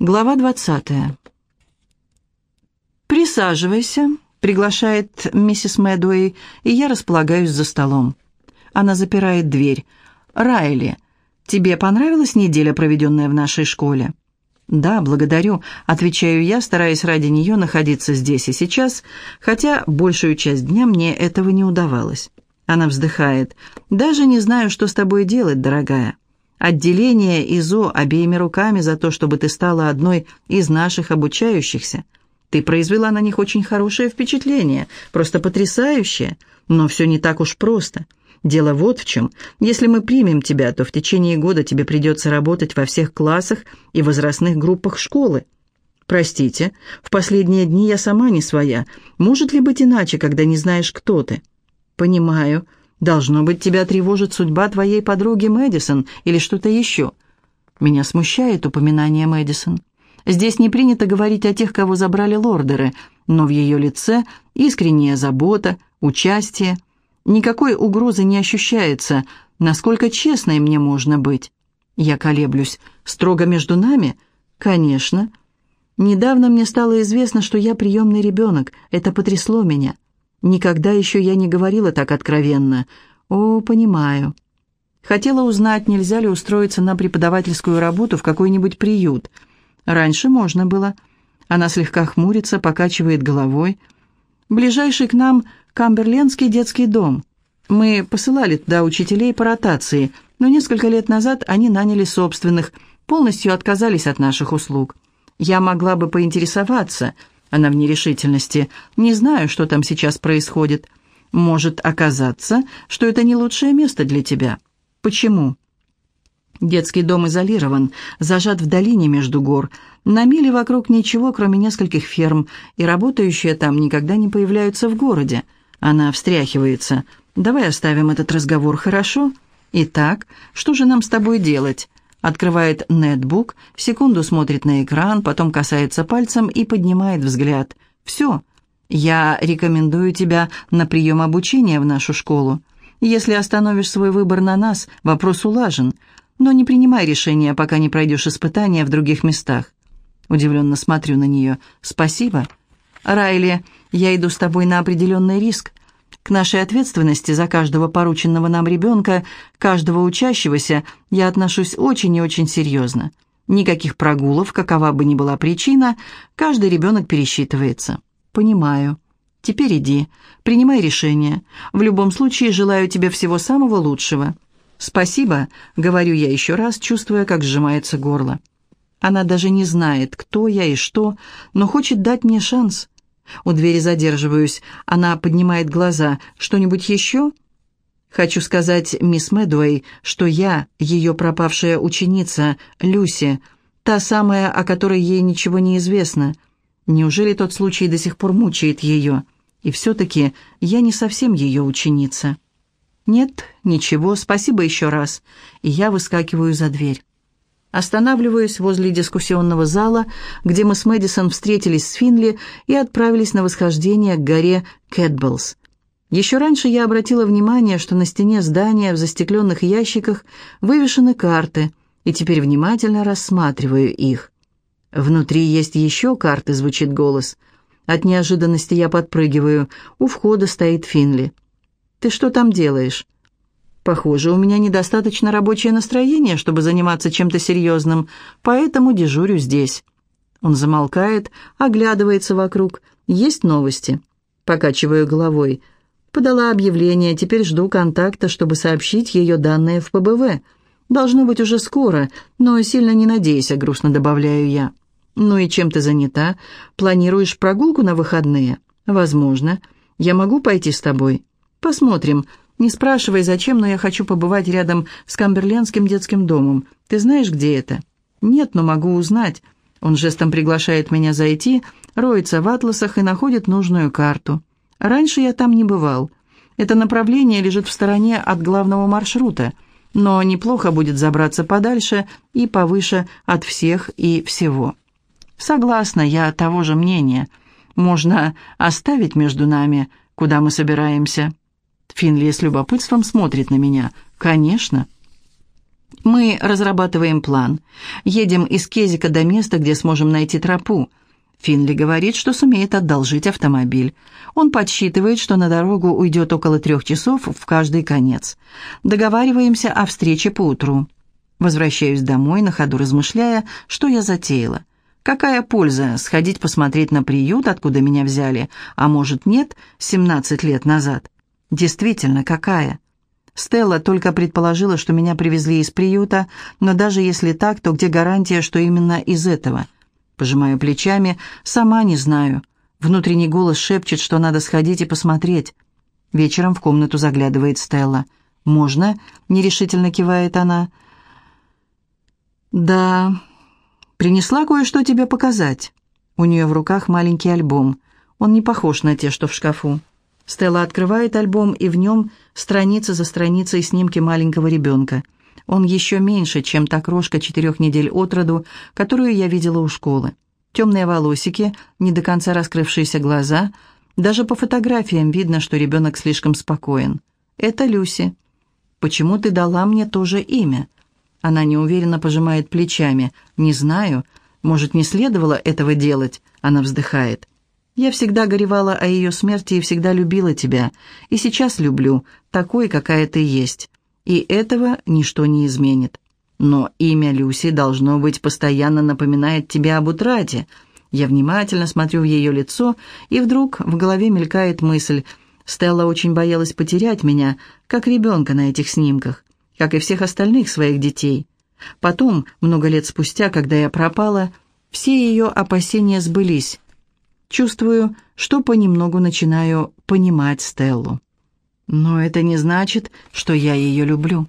Глава двадцатая. «Присаживайся», — приглашает миссис Мэдуэй, и я располагаюсь за столом. Она запирает дверь. «Райли, тебе понравилась неделя, проведенная в нашей школе?» «Да, благодарю», — отвечаю я, стараясь ради нее находиться здесь и сейчас, хотя большую часть дня мне этого не удавалось. Она вздыхает. «Даже не знаю, что с тобой делать, дорогая. Отделение ИЗО обеими руками за то, чтобы ты стала одной из наших обучающихся. Ты произвела на них очень хорошее впечатление, просто потрясающее, но все не так уж просто». Дело вот в чем. Если мы примем тебя, то в течение года тебе придется работать во всех классах и возрастных группах школы. Простите, в последние дни я сама не своя. Может ли быть иначе, когда не знаешь, кто ты? Понимаю. Должно быть, тебя тревожит судьба твоей подруги Мэдисон или что-то еще. Меня смущает упоминание Мэдисон. Здесь не принято говорить о тех, кого забрали лордеры, но в ее лице искренняя забота, участие – Никакой угрозы не ощущается. Насколько честной мне можно быть? Я колеблюсь. Строго между нами? Конечно. Недавно мне стало известно, что я приемный ребенок. Это потрясло меня. Никогда еще я не говорила так откровенно. О, понимаю. Хотела узнать, нельзя ли устроиться на преподавательскую работу в какой-нибудь приют. Раньше можно было. Она слегка хмурится, покачивает головой. Ближайший к нам Камберлендский детский дом. Мы посылали туда учителей по ротации, но несколько лет назад они наняли собственных, полностью отказались от наших услуг. Я могла бы поинтересоваться, она в нерешительности, не знаю, что там сейчас происходит. Может оказаться, что это не лучшее место для тебя. Почему? Детский дом изолирован, зажат в долине между гор. На миле вокруг ничего, кроме нескольких ферм, и работающие там никогда не появляются в городе. Она встряхивается. «Давай оставим этот разговор, хорошо? Итак, что же нам с тобой делать?» Открывает нетбук, секунду смотрит на экран, потом касается пальцем и поднимает взгляд. «Все. Я рекомендую тебя на прием обучения в нашу школу. Если остановишь свой выбор на нас, вопрос улажен. Но не принимай решения, пока не пройдешь испытания в других местах». Удивленно смотрю на нее. «Спасибо». «Райли, я иду с тобой на определенный риск. К нашей ответственности за каждого порученного нам ребенка, каждого учащегося, я отношусь очень и очень серьезно. Никаких прогулов, какова бы ни была причина, каждый ребенок пересчитывается. Понимаю. Теперь иди, принимай решение. В любом случае желаю тебе всего самого лучшего. Спасибо, говорю я еще раз, чувствуя, как сжимается горло. Она даже не знает, кто я и что, но хочет дать мне шанс. У двери задерживаюсь. Она поднимает глаза. «Что-нибудь еще?» «Хочу сказать мисс Мэдуэй, что я, ее пропавшая ученица, Люси, та самая, о которой ей ничего не известно. Неужели тот случай до сих пор мучает ее? И все-таки я не совсем ее ученица». «Нет, ничего, спасибо еще раз». И я выскакиваю за дверь. Останавливаюсь возле дискуссионного зала, где мы с Мэдисон встретились с Финли и отправились на восхождение к горе Кэтбеллс. Еще раньше я обратила внимание, что на стене здания в застекленных ящиках вывешены карты, и теперь внимательно рассматриваю их. «Внутри есть еще карты», — звучит голос. От неожиданности я подпрыгиваю. У входа стоит Финли. «Ты что там делаешь?» Похоже, у меня недостаточно рабочее настроение, чтобы заниматься чем-то серьезным, поэтому дежурю здесь». Он замолкает, оглядывается вокруг. «Есть новости?» Покачиваю головой. Подала объявление, теперь жду контакта, чтобы сообщить ее данные в ПБВ. Должно быть уже скоро, но сильно не надейся, грустно добавляю я. «Ну и чем ты занята? Планируешь прогулку на выходные?» «Возможно. Я могу пойти с тобой?» «Посмотрим. Не спрашивай, зачем, но я хочу побывать рядом с Камберлендским детским домом. Ты знаешь, где это? Нет, но могу узнать. Он жестом приглашает меня зайти, роется в атласах и находит нужную карту. Раньше я там не бывал. Это направление лежит в стороне от главного маршрута, но неплохо будет забраться подальше и повыше от всех и всего. Согласна, я того же мнения. Можно оставить между нами, куда мы собираемся». Финли с любопытством смотрит на меня. «Конечно». Мы разрабатываем план. Едем из Кезика до места, где сможем найти тропу. Финли говорит, что сумеет одолжить автомобиль. Он подсчитывает, что на дорогу уйдет около трех часов в каждый конец. Договариваемся о встрече поутру. Возвращаюсь домой, на ходу размышляя, что я затеяла. Какая польза сходить посмотреть на приют, откуда меня взяли, а может нет, 17 лет назад? Действительно, какая? Стелла только предположила, что меня привезли из приюта, но даже если так, то где гарантия, что именно из этого? Пожимаю плечами, сама не знаю. Внутренний голос шепчет, что надо сходить и посмотреть. Вечером в комнату заглядывает Стелла. «Можно?» — нерешительно кивает она. «Да, принесла кое-что тебе показать». У нее в руках маленький альбом. Он не похож на те, что в шкафу. Стелла открывает альбом, и в нем страница за страницей снимки маленького ребенка. Он еще меньше, чем та крошка четырех недель от роду, которую я видела у школы. Темные волосики, не до конца раскрывшиеся глаза. Даже по фотографиям видно, что ребенок слишком спокоен. Это Люси. «Почему ты дала мне то же имя?» Она неуверенно пожимает плечами. «Не знаю. Может, не следовало этого делать?» Она вздыхает. Я всегда горевала о ее смерти и всегда любила тебя. И сейчас люблю, такой, какая ты есть. И этого ничто не изменит. Но имя Люси, должно быть, постоянно напоминает тебе об утрате. Я внимательно смотрю в ее лицо, и вдруг в голове мелькает мысль. Стелла очень боялась потерять меня, как ребенка на этих снимках, как и всех остальных своих детей. Потом, много лет спустя, когда я пропала, все ее опасения сбылись. Чувствую, что понемногу начинаю понимать Стеллу. Но это не значит, что я ее люблю.